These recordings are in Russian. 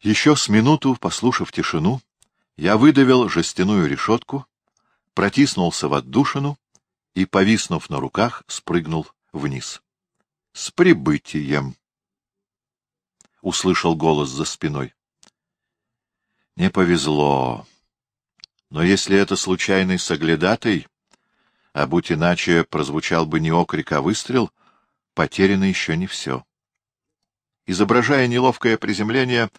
Еще с минуту, послушав тишину, я выдавил жестяную решетку, протиснулся в отдушину и, повиснув на руках, спрыгнул вниз. — С прибытием! — услышал голос за спиной. Не повезло. Но если это случайный соглядатый, а будь иначе прозвучал бы не окрик, а выстрел, потеряно еще не все. Изображая неловкое приземление,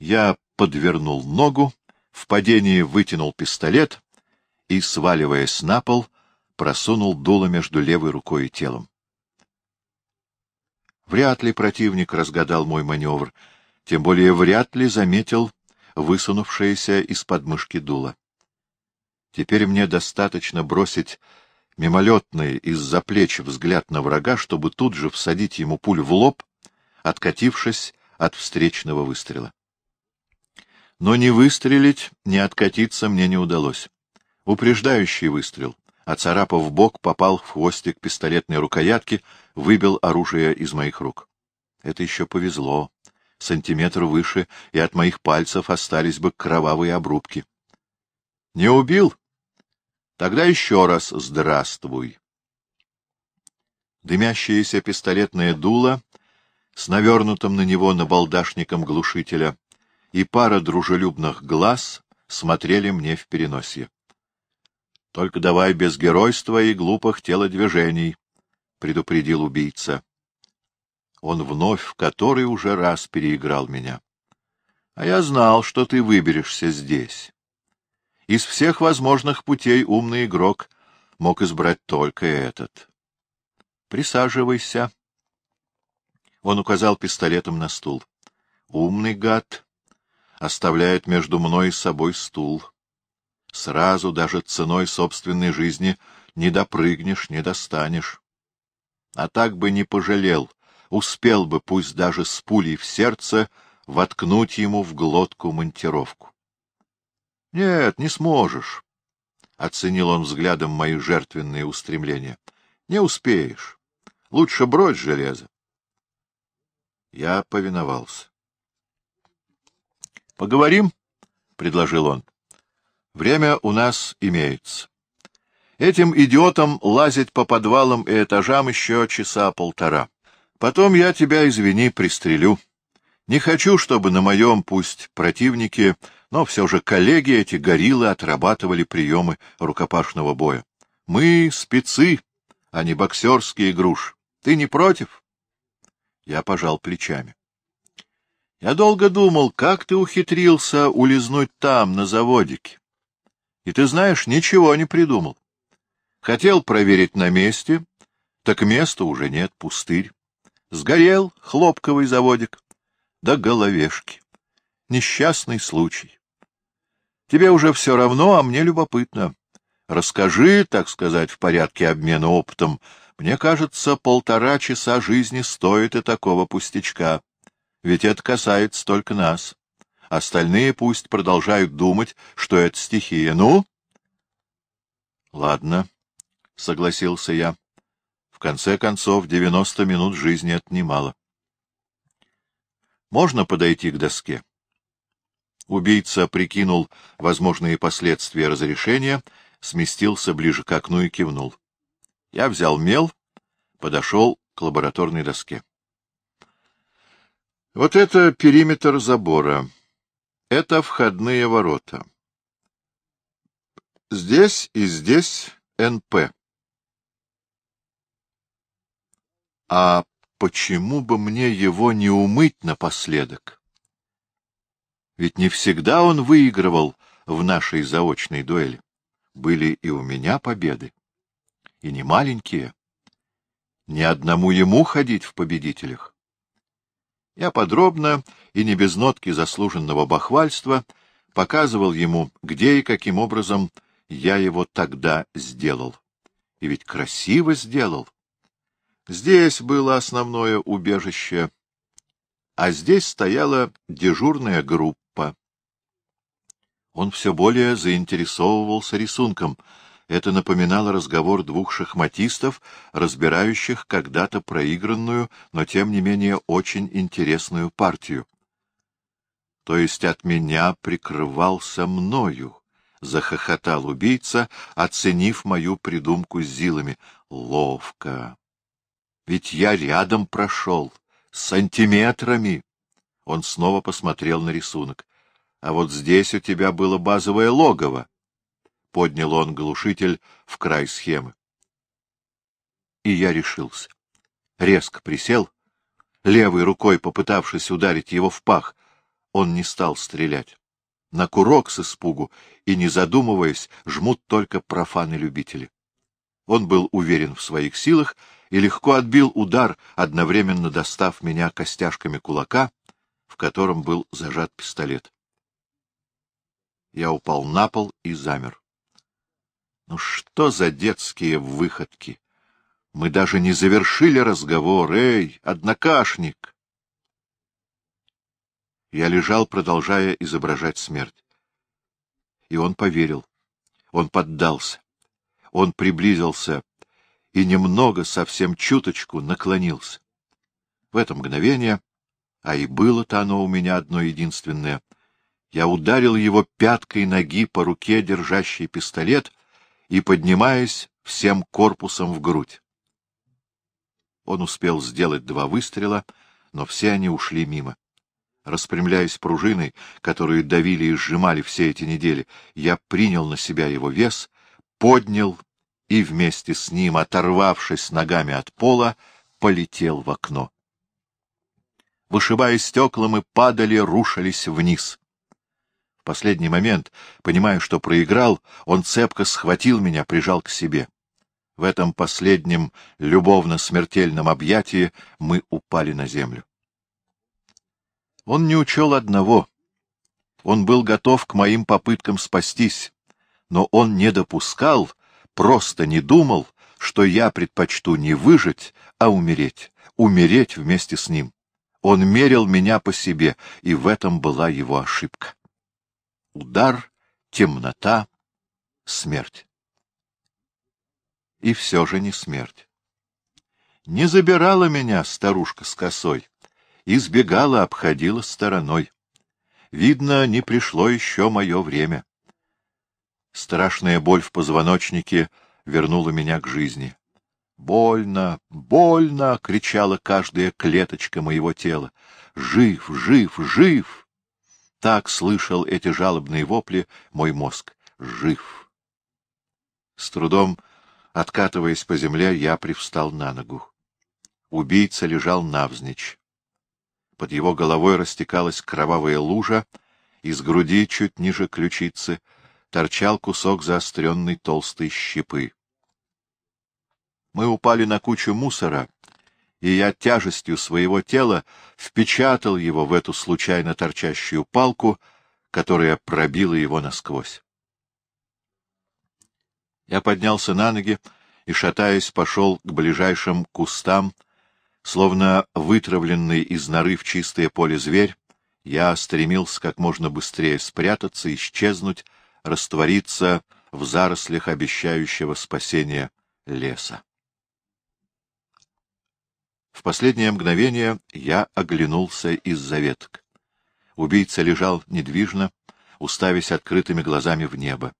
я подвернул ногу, в падении вытянул пистолет и, сваливаясь на пол, просунул дуло между левой рукой и телом. Вряд ли противник разгадал мой маневр, тем более вряд ли заметил высунувшееся из подмышки дуло. Теперь мне достаточно бросить мимолетный из-за плеч взгляд на врага, чтобы тут же всадить ему пуль в лоб, откатившись от встречного выстрела. Но ни выстрелить, ни откатиться мне не удалось. Упреждающий выстрел, оцарапав бок, попал в хвостик пистолетной рукоятки, выбил оружие из моих рук. Это еще повезло. Сантиметр выше, и от моих пальцев остались бы кровавые обрубки. Не убил? Тогда еще раз здравствуй. Дымящееся пистолетное дуло с навернутым на него набалдашником глушителя и пара дружелюбных глаз смотрели мне в переносье. — Только давай без геройства и глупых телодвижений, — предупредил убийца. Он вновь в который уже раз переиграл меня. — А я знал, что ты выберешься здесь. Из всех возможных путей умный игрок мог избрать только этот. — Присаживайся. Он указал пистолетом на стул. — Умный гад оставляет между мной и собой стул. Сразу, даже ценой собственной жизни, не допрыгнешь, не достанешь. А так бы не пожалел, успел бы, пусть даже с пулей в сердце, воткнуть ему в глотку монтировку. — Нет, не сможешь, — оценил он взглядом мои жертвенные устремления. — Не успеешь. Лучше брось железо. Я повиновался. — Поговорим, — предложил он. — Время у нас имеется. Этим идиотам лазить по подвалам и этажам еще часа полтора. Потом я тебя, извини, пристрелю. Не хочу, чтобы на моем, пусть противники, но все же коллеги эти гориллы отрабатывали приемы рукопашного боя. Мы спецы, а не боксерские груши. Ты не против? Я пожал плечами. Я долго думал, как ты ухитрился улизнуть там, на заводике. И ты знаешь, ничего не придумал. Хотел проверить на месте, так места уже нет, пустырь. Сгорел хлопковый заводик, да головешки. Несчастный случай. Тебе уже все равно, а мне любопытно. Расскажи, так сказать, в порядке обмена опытом. Мне кажется, полтора часа жизни стоит и такого пустячка. Ведь это касается только нас. Остальные пусть продолжают думать, что это стихия. Ну? — Ладно, — согласился я. В конце концов, девяносто минут жизни — это немало. — Можно подойти к доске? Убийца прикинул возможные последствия разрешения, сместился ближе к окну и кивнул. Я взял мел, подошел к лабораторной доске. Вот это периметр забора. Это входные ворота. Здесь и здесь НП. А почему бы мне его не умыть напоследок? Ведь не всегда он выигрывал в нашей заочной дуэли. Были и у меня победы. И не маленькие. Ни одному ему ходить в победителях. Я подробно и не без нотки заслуженного бахвальства показывал ему, где и каким образом я его тогда сделал. И ведь красиво сделал. Здесь было основное убежище, а здесь стояла дежурная группа он все более заинтересовывался рисунком. Это напоминало разговор двух шахматистов, разбирающих когда-то проигранную, но тем не менее очень интересную партию. То есть от меня прикрывался мною, — захохотал убийца, оценив мою придумку с зилами. Ловко. Ведь я рядом прошел, сантиметрами. Он снова посмотрел на рисунок. А вот здесь у тебя было базовое логово. Поднял он глушитель в край схемы. И я решился. Резко присел, левой рукой попытавшись ударить его в пах, он не стал стрелять. На курок с испугу и, не задумываясь, жмут только профаны-любители. Он был уверен в своих силах и легко отбил удар, одновременно достав меня костяшками кулака, в котором был зажат пистолет. Я упал на пол и замер. Ну что за детские выходки? Мы даже не завершили разговор. Эй, однокашник! Я лежал, продолжая изображать смерть. И он поверил. Он поддался. Он приблизился и немного, совсем чуточку, наклонился. В это мгновение, а и было-то оно у меня одно единственное, я ударил его пяткой ноги по руке, держащей пистолет, и поднимаясь всем корпусом в грудь. Он успел сделать два выстрела, но все они ушли мимо. Распрямляясь пружиной, которую давили и сжимали все эти недели, я принял на себя его вес, поднял и вместе с ним, оторвавшись ногами от пола, полетел в окно. Вышибая стекла, мы падали, рушились вниз. Последний момент, понимая, что проиграл, он цепко схватил меня, прижал к себе. В этом последнем любовно-смертельном объятии мы упали на землю. Он не учел одного. Он был готов к моим попыткам спастись, но он не допускал, просто не думал, что я предпочту не выжить, а умереть, умереть вместе с ним. Он мерил меня по себе, и в этом была его ошибка. Удар, темнота, смерть и все же не смерть. Не забирала меня старушка с косой, избегала, обходила стороной. Видно, не пришло еще мое время. Страшная боль в позвоночнике вернула меня к жизни. «Больно, больно!» — кричала каждая клеточка моего тела. «Жив, жив, жив!» Так слышал эти жалобные вопли мой мозг. «Жив!» С трудом Откатываясь по земле, я привстал на ногу. Убийца лежал навзничь. Под его головой растекалась кровавая лужа, из груди, чуть ниже ключицы, торчал кусок заостренной толстой щепы. Мы упали на кучу мусора, и я тяжестью своего тела впечатал его в эту случайно торчащую палку, которая пробила его насквозь. Я поднялся на ноги и, шатаясь, пошел к ближайшим кустам, словно вытравленный из норы в чистое поле зверь, я стремился как можно быстрее спрятаться, исчезнуть, раствориться в зарослях обещающего спасения леса. В последнее мгновение я оглянулся из-за веток. Убийца лежал недвижно, уставясь открытыми глазами в небо.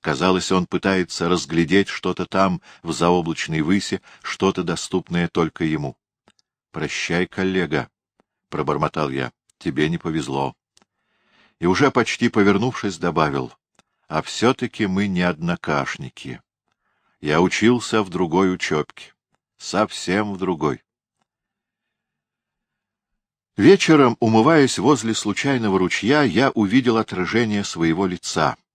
Казалось, он пытается разглядеть что-то там, в заоблачной выси, что-то доступное только ему. — Прощай, коллега, — пробормотал я, — тебе не повезло. И уже почти повернувшись, добавил, — а все-таки мы не однокашники. Я учился в другой учебке, совсем в другой. Вечером, умываясь возле случайного ручья, я увидел отражение своего лица —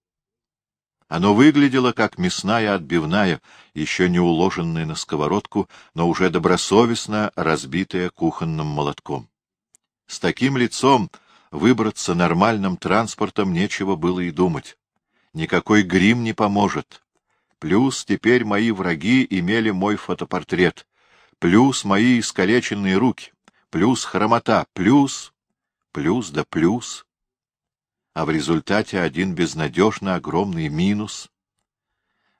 оно выглядело как мясная отбивная, еще не уложенная на сковородку, но уже добросовестно разбитая кухонным молотком. С таким лицом выбраться нормальным транспортом нечего было и думать. Никакой грим не поможет. Плюс теперь мои враги имели мой фотопортрет. Плюс мои искалеченные руки. Плюс хромота. Плюс... Плюс да плюс а в результате один безнадежно огромный минус.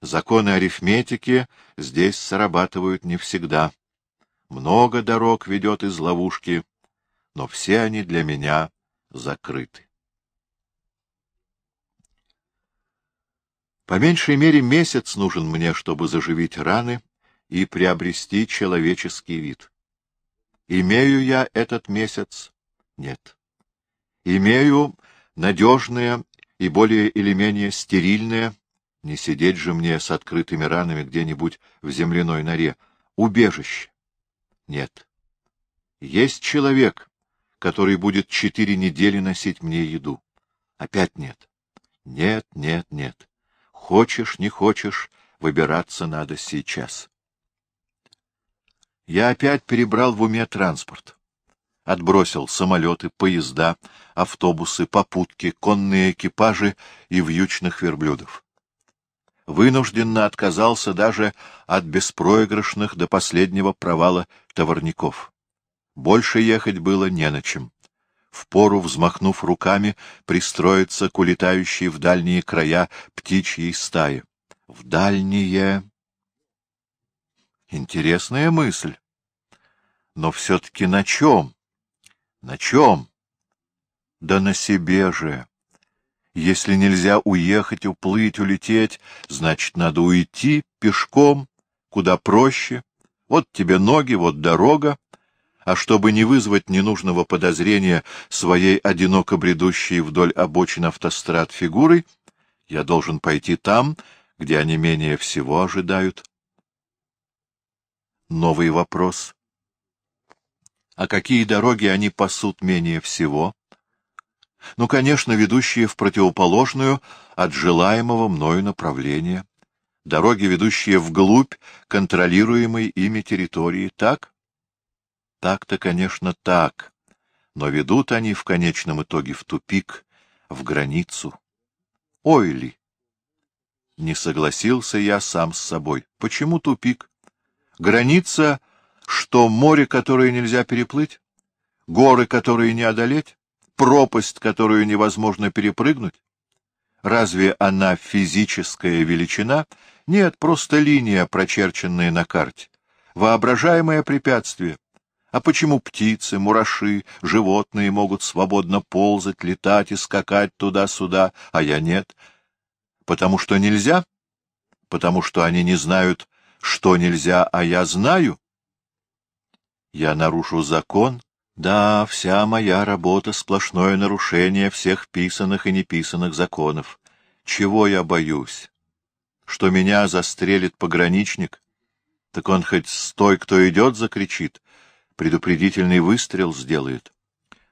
Законы арифметики здесь срабатывают не всегда. Много дорог ведет из ловушки, но все они для меня закрыты. По меньшей мере месяц нужен мне, чтобы заживить раны и приобрести человеческий вид. Имею я этот месяц? Нет. Имею надежное и более или менее стерильное, не сидеть же мне с открытыми ранами где-нибудь в земляной норе, убежище? Нет. Есть человек, который будет четыре недели носить мне еду. Опять нет. Нет, нет, нет. Хочешь, не хочешь, выбираться надо сейчас. Я опять перебрал в уме транспорт. Отбросил самолеты, поезда, автобусы, попутки, конные экипажи и вьючных верблюдов. Вынужденно отказался даже от беспроигрышных до последнего провала товарников. Больше ехать было не на чем впору, взмахнув руками, пристроиться к улетающей в дальние края птичьей стаи. В дальние... Интересная мысль. Но все-таки на чем? На чем? Да на себе же. Если нельзя уехать, уплыть, улететь, значит, надо уйти пешком, куда проще. Вот тебе ноги, вот дорога, а чтобы не вызвать ненужного подозрения своей одиноко бредущей вдоль обочин автострад фигурой, я должен пойти там, где они менее всего ожидают. Новый вопрос. А какие дороги они пасут менее всего? Ну, конечно, ведущие в противоположную от желаемого мною направления. Дороги, ведущие вглубь контролируемой ими территории, так? Так-то, конечно, так, но ведут они в конечном итоге в тупик, в границу. Ой ли! Не согласился я сам с собой. Почему тупик? Граница, что море, которое нельзя переплыть? Горы, которые не одолеть? Пропасть, которую невозможно перепрыгнуть? Разве она физическая величина? Нет, просто линия, прочерченная на карте. Воображаемое препятствие. А почему птицы, мураши, животные могут свободно ползать, летать и скакать туда-сюда, а я нет? Потому что нельзя? Потому что они не знают, что нельзя, а я знаю? Я нарушу закон? Да, вся моя работа — сплошное нарушение всех писанных и неписанных законов. Чего я боюсь? Что меня застрелит пограничник? Так он хоть «стой, кто идет» закричит, предупредительный выстрел сделает.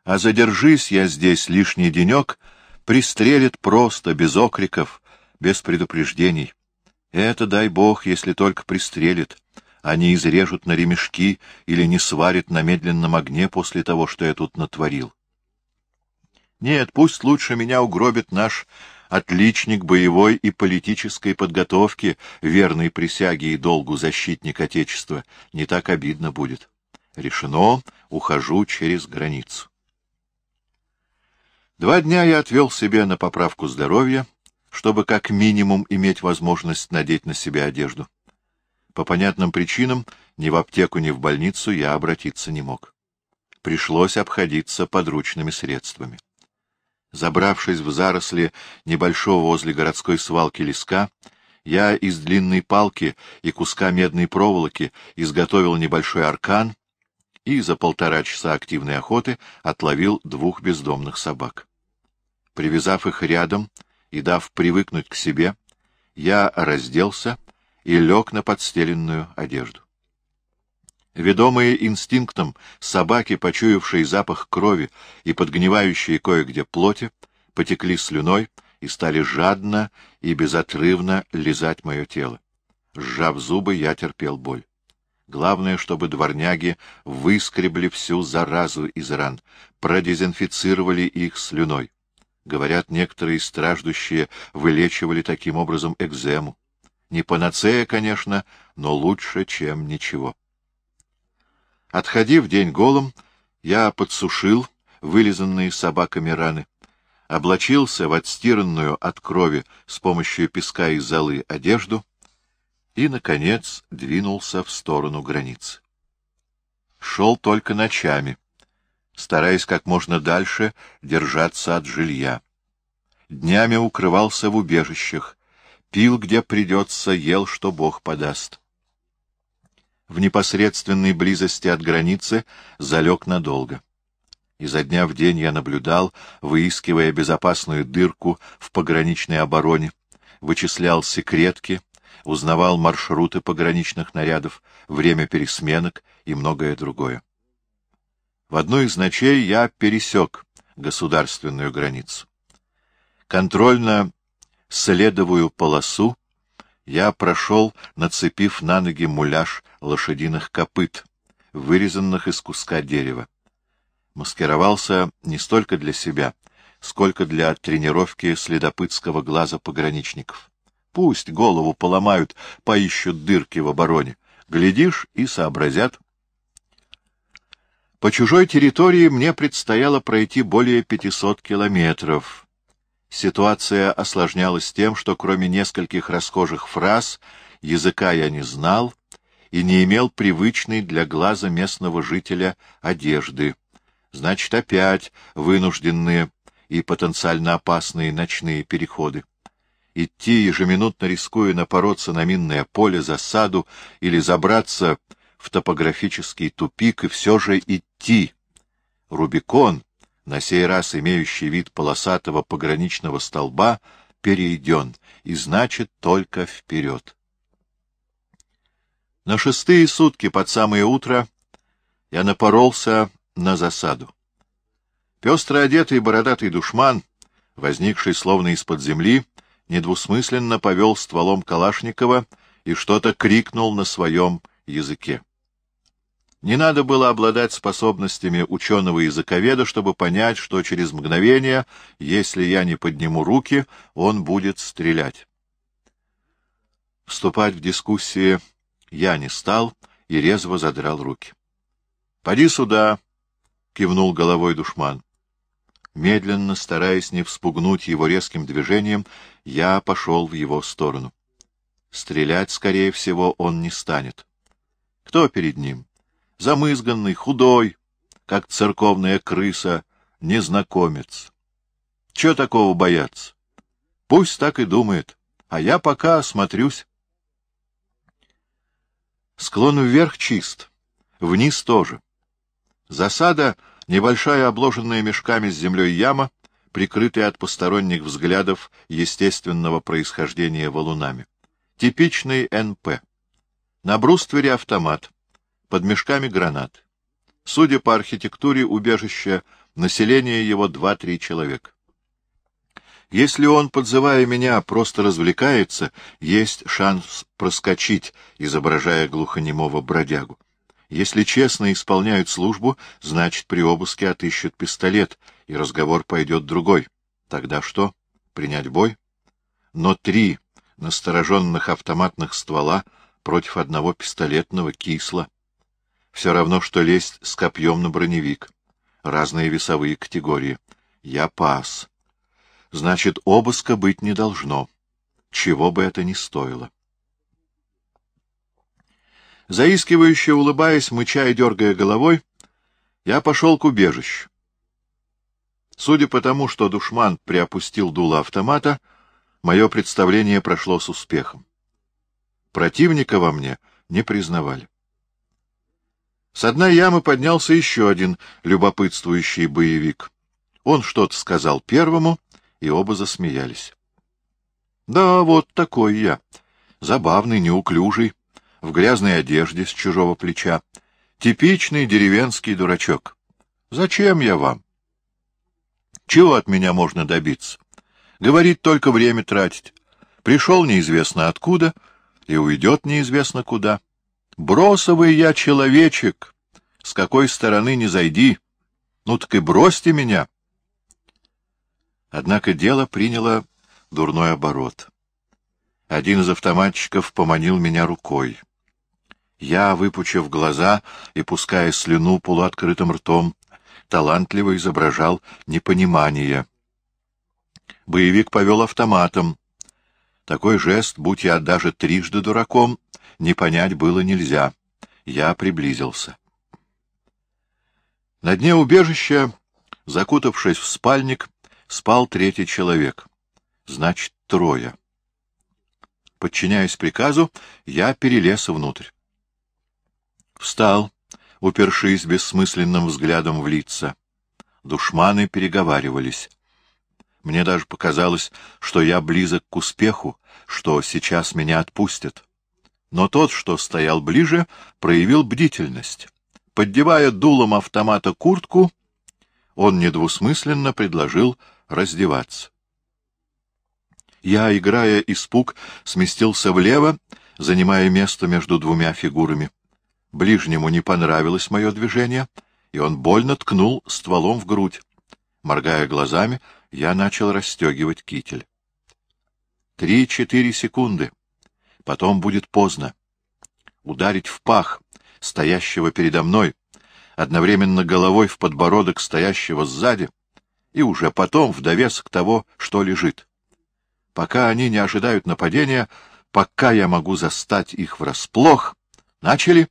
А задержись я здесь лишний денек, пристрелит просто, без окриков, без предупреждений. Это, дай бог, если только пристрелит, не изрежут на ремешки или не сварит на медленном огне после того, что я тут натворил. Нет, пусть лучше меня угробит наш отличник боевой и политической подготовки, верной присяге и долгу защитник Отечества. Не так обидно будет. Решено, ухожу через границу. Два дня я отвел себе на поправку здоровья, чтобы как минимум иметь возможность надеть на себя одежду. По понятным причинам ни в аптеку, ни в больницу я обратиться не мог. Пришлось обходиться подручными средствами. Забравшись в заросли небольшого возле городской свалки леска, я из длинной палки и куска медной проволоки изготовил небольшой аркан и за полтора часа активной охоты отловил двух бездомных собак. Привязав их рядом и дав привыкнуть к себе, я разделся и лег на подстеленную одежду. Ведомые инстинктом собаки, почуявшие запах крови и подгнивающие кое-где плоти, потекли слюной и стали жадно и безотрывно лизать мое тело. Сжав зубы, я терпел боль. Главное, чтобы дворняги выскребли всю заразу из ран, продезинфицировали их слюной. Говорят, некоторые страждущие вылечивали таким образом экзему. Не панацея, конечно, но лучше, чем ничего. Отходив день голым, я подсушил вылизанные собаками раны, облачился в отстиранную от крови с помощью песка и золы одежду и, наконец, двинулся в сторону границы. Шел только ночами. стараясь как можно дальше держаться от жилья. Днями укрывался в убежищах, пил, где придется, ел, что Бог подаст. В непосредственной близости от границы залег надолго. Изо дня в день я наблюдал, выискивая безопасную дырку в пограничной обороне, вычислял секретки, узнавал маршруты пограничных нарядов, время пересменок и многое другое. В одну из ночей я пересек государственную границу. Контрольно-следовую полосу я прошел, нацепив на ноги муляж лошадиных копыт, вырезанных из куска дерева. Маскировался не столько для себя, сколько для тренировки следопытского глаза пограничников. Пусть голову поломают, поищут дырки в обороне. Глядишь и сообразят. По чужой территории мне предстояло пройти более 500 километров. Ситуация осложнялась тем, что кроме нескольких расхожих фраз языка я не знал и не имел привычной для глаза местного жителя одежды. Значит, опять вынужденные и потенциально опасные ночные переходы. Идти, ежеминутно рискуя напороться на минное поле, засаду или забраться в топографический тупик и все же идти. Рубикон, на сей раз имеющий вид полосатого пограничного столба, перейден, и значит только вперед. На шестые сутки под самое утро я напоролся на засаду. Пестро одетый бородатый душман, возникший словно из-под земли, недвусмысленно повел стволом Калашникова и что-то крикнул на своем языке. Не надо было обладать способностями ученого-языковеда, чтобы понять, что через мгновение, если я не подниму руки, он будет стрелять. Вступать в дискуссии я не стал и резво задрал руки. — Поди сюда! — кивнул головой душман. Медленно, стараясь не вспугнуть его резким движением, я пошел в его сторону. Стрелять, скорее всего, он не станет. Кто перед ним? Замызганный, худой, как церковная крыса, незнакомец. Чего такого бояться? Пусть так и думает, а я пока осмотрюсь. Склон вверх чист, вниз тоже. Засада — небольшая обложенная мешками с землей яма, прикрытая от посторонних взглядов естественного происхождения валунами. Типичный НП. На бруствере автомат — под мешками гранат. Судя по архитектуре убежища, население его два-три человека. Если он, подзывая меня, просто развлекается, есть шанс проскочить, изображая глухонемого бродягу. Если честно исполняют службу, значит, при обыске отыщут пистолет, и разговор пойдет другой. Тогда что? Принять бой? Но три настороженных автоматных ствола против одного пистолетного кисло. Все равно, что лезть с копьем на броневик. Разные весовые категории. Я пас. Значит, обыска быть не должно. Чего бы это ни стоило. Заискивающе улыбаясь, мыча и дергая головой, я пошел к убежищу. Судя по тому, что душман приопустил дуло автомата, мое представление прошло с успехом. Противника во мне не признавали. С дна ямы поднялся еще один любопытствующий боевик. Он что-то сказал первому, и оба засмеялись. Да, вот такой я. Забавный, неуклюжий, в грязной одежде с чужого плеча. Типичный деревенский дурачок. Зачем я вам? Чего от меня можно добиться? Говорить только время тратить. Пришел неизвестно откуда и уйдет неизвестно куда. Бросовый я человечек, с какой стороны не зайди. Ну так и бросьте меня. Однако дело приняло дурной оборот. Один из автоматчиков поманил меня рукой. Я, выпучив глаза и пуская слюну полуоткрытым ртом, талантливо изображал непонимание. Боевик повел автоматом. Такой жест, будь я даже трижды дураком, не понять было нельзя. Я приблизился. На дне убежища, закутавшись в спальник, спал третий человек. Значит, трое. Подчиняясь приказу, я перелез внутрь. Встал, упершись бессмысленным взглядом в лица. Душманы переговаривались. Мне даже показалось, что я близок к успеху, что сейчас меня отпустят. Но тот, что стоял ближе, проявил бдительность. Поддевая дулом автомата куртку, он недвусмысленно предложил раздеваться. Я, играя испуг, сместился влево, занимая место между двумя фигурами. Ближнему не понравилось мое движение, и он больно ткнул стволом в грудь. Моргая глазами, я начал расстегивать китель. Три-четыре секунды. Потом будет поздно. Ударить в пах стоящего передо мной, одновременно головой в подбородок стоящего сзади, и уже потом в довесок того, что лежит. Пока они не ожидают нападения, пока я могу застать их врасплох. Начали?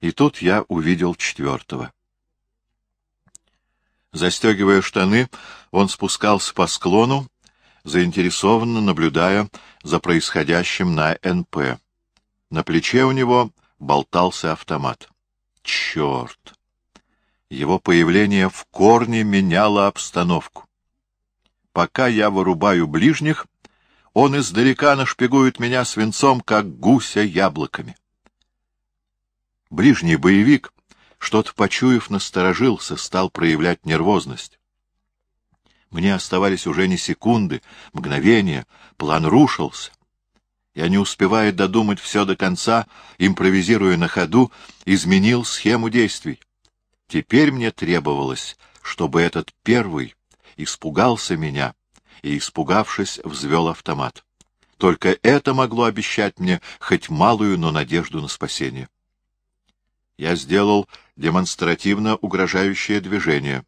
И тут я увидел четвертого. Застегивая штаны, он спускался по склону, заинтересованно наблюдая за происходящим на НП. На плече у него болтался автомат. Черт! Его появление в корне меняло обстановку. Пока я вырубаю ближних, он издалека нашпигует меня свинцом, как гуся яблоками. Ближний боевик, что-то почуяв, насторожился, стал проявлять нервозность. Мне оставались уже не секунды, мгновения, план рушился. Я, не успевая додумать все до конца, импровизируя на ходу, изменил схему действий. Теперь мне требовалось, чтобы этот первый испугался меня и, испугавшись, взвел автомат. Только это могло обещать мне хоть малую, но надежду на спасение. Я сделал демонстративно угрожающее движение.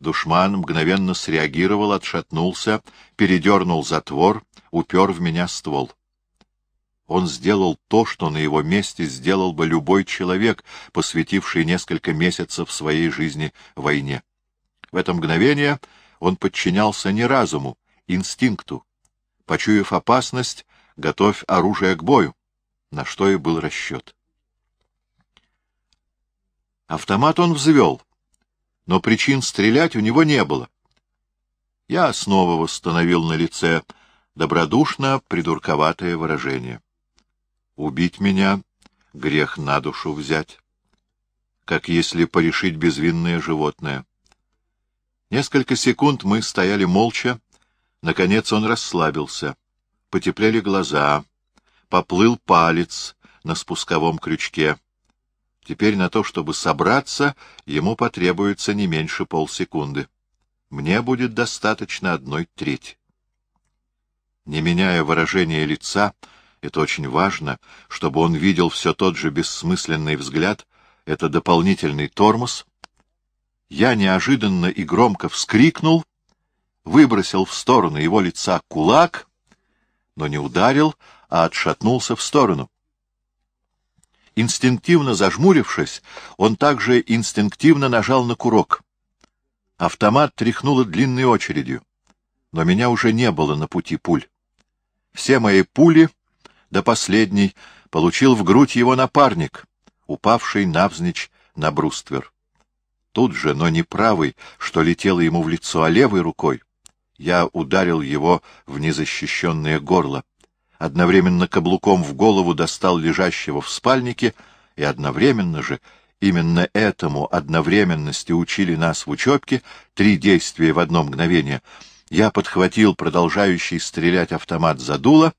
Душман мгновенно среагировал, отшатнулся, передернул затвор, упер в меня ствол. Он сделал то, что на его месте сделал бы любой человек, посвятивший несколько месяцев своей жизни войне. В это мгновение он подчинялся не разуму, инстинкту. Почуяв опасность, готовь оружие к бою, на что и был расчет. Автомат он взвел, но причин стрелять у него не было. Я снова восстановил на лице добродушно придурковатое выражение. Убить меня — грех на душу взять, как если порешить безвинное животное. Несколько секунд мы стояли молча, наконец он расслабился, потеплели глаза, поплыл палец на спусковом крючке — Теперь на то, чтобы собраться, ему потребуется не меньше полсекунды. Мне будет достаточно одной трети. Не меняя выражения лица, это очень важно, чтобы он видел все тот же бессмысленный взгляд, это дополнительный тормоз. Я неожиданно и громко вскрикнул, выбросил в сторону его лица кулак, но не ударил, а отшатнулся в сторону. Инстинктивно зажмурившись, он также инстинктивно нажал на курок. Автомат тряхнуло длинной очередью, но меня уже не было на пути пуль. Все мои пули, до последней, получил в грудь его напарник, упавший навзничь на бруствер. Тут же, но не правой, что летело ему в лицо, а левой рукой, я ударил его в незащищенное горло одновременно каблуком в голову достал лежащего в спальнике, и одновременно же, именно этому одновременности учили нас в учебке, три действия в одно мгновение, я подхватил продолжающий стрелять автомат за дуло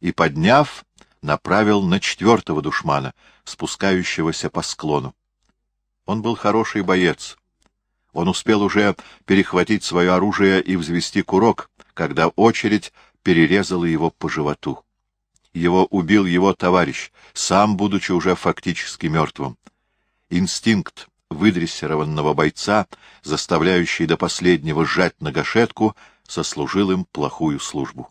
и, подняв, направил на четвертого душмана, спускающегося по склону. Он был хороший боец. Он успел уже перехватить свое оружие и взвести курок, когда очередь перерезала его по животу. Его убил его товарищ, сам будучи уже фактически мертвым. Инстинкт выдрессированного бойца, заставляющий до последнего сжать на гашетку, сослужил им плохую службу.